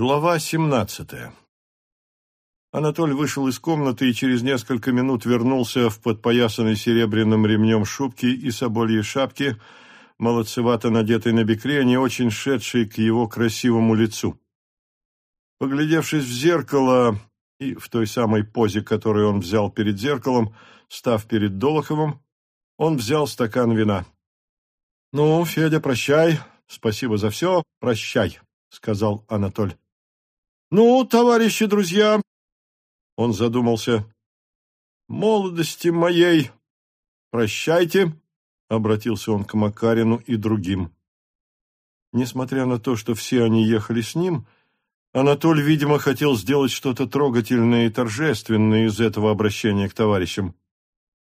Глава 17. Анатоль вышел из комнаты и через несколько минут вернулся в подпоясанной серебряным ремнем шубке и собольей шапке, молодцевато надетой на бекре, а не очень шедшей к его красивому лицу. Поглядевшись в зеркало и в той самой позе, которую он взял перед зеркалом, став перед Долоховым, он взял стакан вина. «Ну, Федя, прощай, спасибо за все, прощай», — сказал Анатоль. «Ну, товарищи друзья!» Он задумался. «Молодости моей! Прощайте!» — обратился он к Макарину и другим. Несмотря на то, что все они ехали с ним, Анатоль, видимо, хотел сделать что-то трогательное и торжественное из этого обращения к товарищам.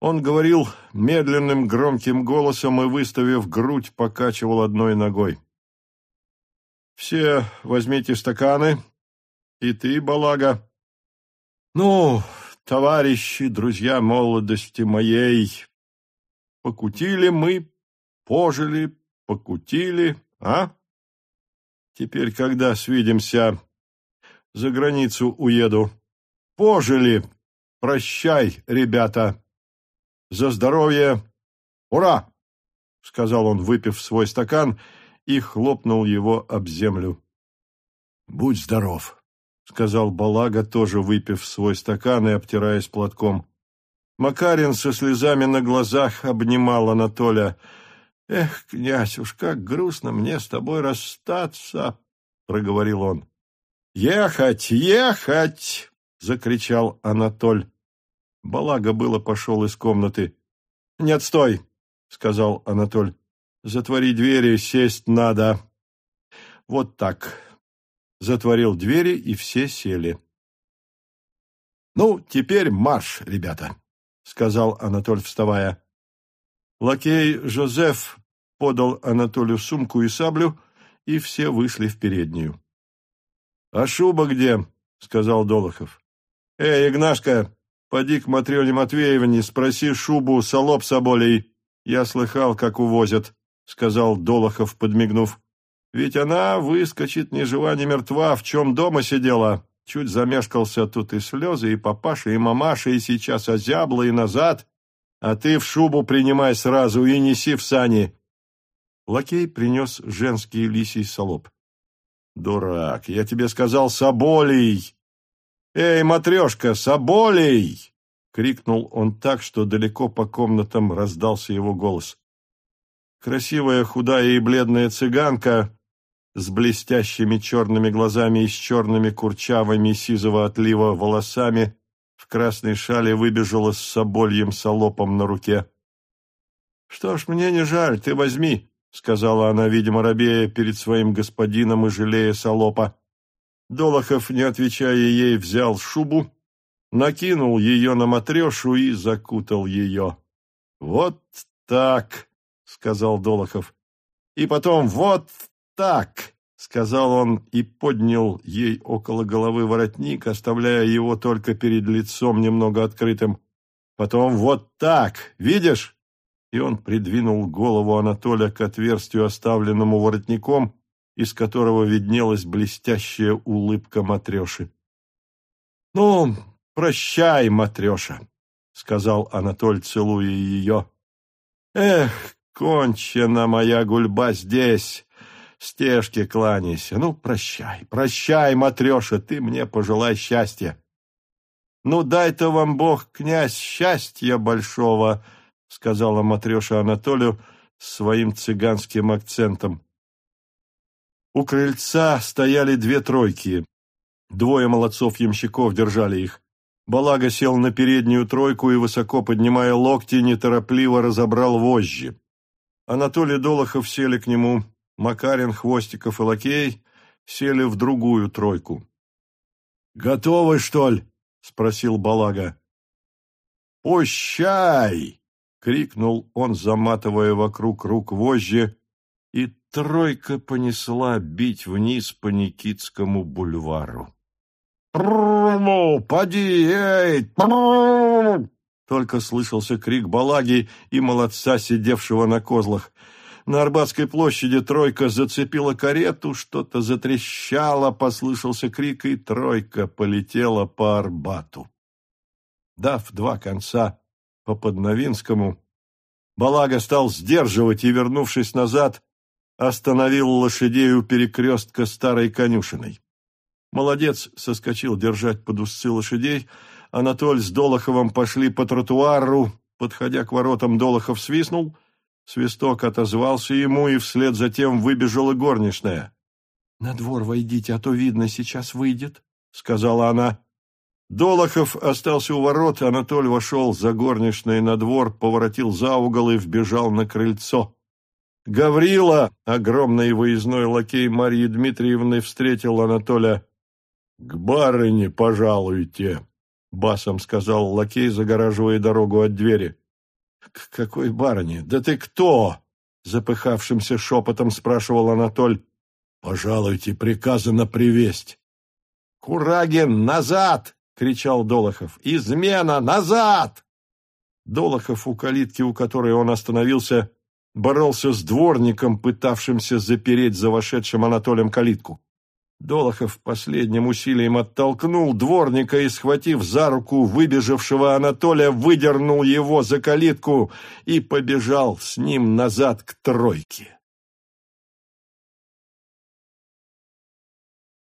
Он говорил медленным громким голосом и, выставив грудь, покачивал одной ногой. «Все возьмите стаканы, и ты, Балага? Ну, товарищи, друзья молодости моей, покутили мы, пожили, покутили, а? Теперь, когда свидимся, за границу уеду. Пожили, прощай, ребята. За здоровье, ура! — сказал он, выпив свой стакан, и хлопнул его об землю. — Будь здоров! — сказал Балага, тоже выпив свой стакан и обтираясь платком. Макарин со слезами на глазах обнимал Анатоля. «Эх, князь, уж как грустно мне с тобой расстаться!» — проговорил он. «Ехать, ехать!» — закричал Анатоль. Балага было пошел из комнаты. «Нет, стой!» — сказал Анатоль. «Затвори двери, сесть надо!» «Вот так!» затворил двери, и все сели. «Ну, теперь марш, ребята», — сказал Анатоль, вставая. Лакей Жозеф подал Анатолию сумку и саблю, и все вышли в переднюю. «А шуба где?» — сказал Долохов. «Эй, Игнашка, поди к Матрёне Матвеевне, спроси шубу, солоп соболей. Я слыхал, как увозят», — сказал Долохов, подмигнув. Ведь она выскочит ни жива, ни мертва, в чем дома сидела. Чуть замешкался тут и слезы, и папаша, и мамаша, и сейчас озябла, и назад. А ты в шубу принимай сразу и неси в сани. Лакей принес женский лисий солоб. «Дурак, я тебе сказал, соболей!» «Эй, матрешка, соболей!» — крикнул он так, что далеко по комнатам раздался его голос. Красивая, худая и бледная цыганка с блестящими черными глазами и с черными курчавыми сизого отлива волосами, в красной шале выбежала с собольем солопом на руке. — Что ж, мне не жаль, ты возьми, — сказала она, видимо, рабея перед своим господином и жалея солопа. Долохов, не отвечая ей, взял шубу, накинул ее на матрешу и закутал ее. — Вот так, — сказал Долохов. — И потом вот так!» — сказал он и поднял ей около головы воротник, оставляя его только перед лицом немного открытым. «Потом вот так! Видишь?» И он придвинул голову Анатолия к отверстию, оставленному воротником, из которого виднелась блестящая улыбка Матреши. «Ну, прощай, Матреша!» — сказал Анатоль, целуя ее. «Эх, кончена моя гульба здесь!» стежке кланяйся. Ну, прощай, прощай, матреша, ты мне пожелай счастья. Ну, дай-то вам Бог, князь, счастья большого, — сказала матреша Анатолию своим цыганским акцентом. У крыльца стояли две тройки. Двое молодцов-ямщиков держали их. Балага сел на переднюю тройку и, высоко поднимая локти, неторопливо разобрал вожжи. Анатолий Долохов сели к нему Макарин, Хвостиков и Лакей сели в другую тройку. «Готовы, что ли?» — спросил Балага. «Пущай!» — крикнул он, заматывая вокруг рук вожжи, и тройка понесла бить вниз по Никитскому бульвару. «Прррррну! Поди! Эй! Только слышался крик Балаги и молодца, сидевшего на козлах — на Арбатской площади тройка зацепила карету, что-то затрещало, послышался крик, и тройка полетела по Арбату. Дав два конца по Подновинскому, Балага стал сдерживать и, вернувшись назад, остановил лошадей у перекрестка старой конюшиной. Молодец соскочил держать под узцы лошадей, Анатоль с Долоховым пошли по тротуару, подходя к воротам, Долохов свистнул — Свисток отозвался ему, и вслед за тем выбежала горничная. — На двор войдите, а то видно, сейчас выйдет, — сказала она. Долохов остался у ворот, Анатоль вошел за горничной на двор, поворотил за угол и вбежал на крыльцо. Гаврила, огромный выездной лакей Марьи Дмитриевны, встретил Анатоля. — К барыне пожалуйте, — басом сказал лакей, загораживая дорогу от двери. «К какой барыне? Да ты кто?» Запыхавшимся шепотом спрашивал Анатоль. «Пожалуйте, приказано привесть». «Курагин, назад!» — кричал Долохов. «Измена, назад!» Долохов у калитки, у которой он остановился, боролся с дворником, пытавшимся запереть за вошедшим Анатолием калитку. Долохов последним усилием оттолкнул дворника и, схватив за руку выбежавшего Анатолия, выдернул его за калитку и побежал с ним назад к тройке.